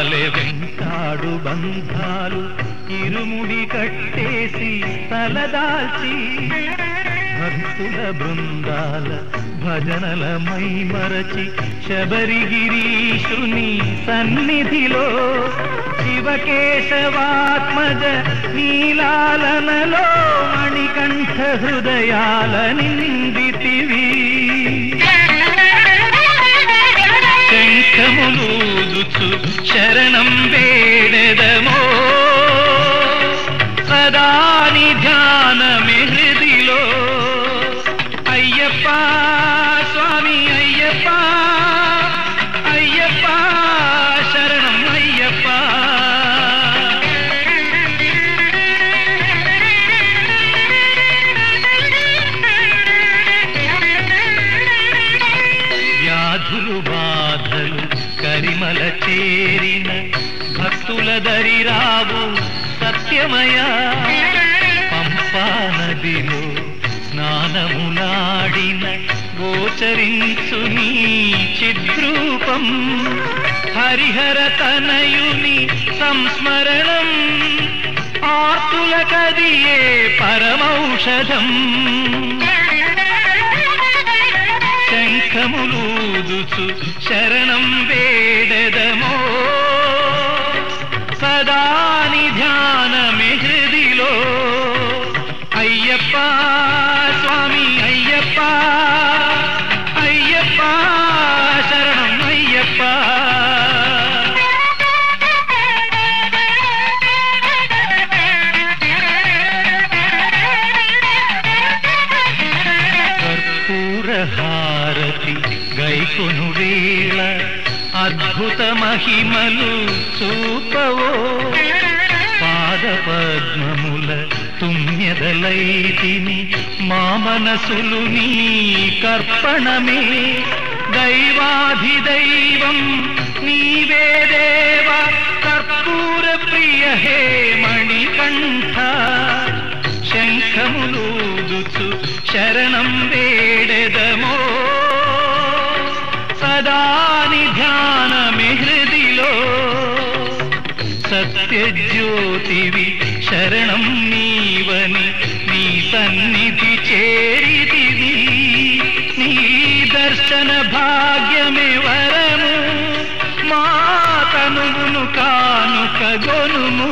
పాపాలే వెంటాడు బంధాలు ఇరుముడి కట్టేసి తలదాల్చి భక్తుల బృందాల భజనల మై మరచి శబరిగిరీషుని సన్నిధిలో శివకేశవాత్మజ నీలాలనలో మణికంఠ హృదయాల నిందితివి. శరణం వే. రావు సత్యమయా. పంపా నదిలో స్నానములాడిన గోచరించు నీ చిద్రూపం. హరిహర తనయుని సంస్మరణం. ఆర్తుల కదియే పరమౌషధం. శంఖములూదుచు శరణం వే గైకొను వేళ అద్భుత మహిమలు చూపవో. పాద పద్మముల తుమ్యదలైతిని మా మనసులు నీ కర్పణమే. దైవాధిదైవం నీవే దేవ కర్పూర ప్రియ హే మణికంఠ. శంఖములూదుచు శరణం వేడెదమో. సదాని ధ్యానమి హృదిలో. సత్యజ్యోతివి శరణం నీవని నీ సన్నిధి చేరితివి. నీ దర్శన భాగ్యమే వరము మా తనువును కానుకగొనుము